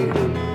you.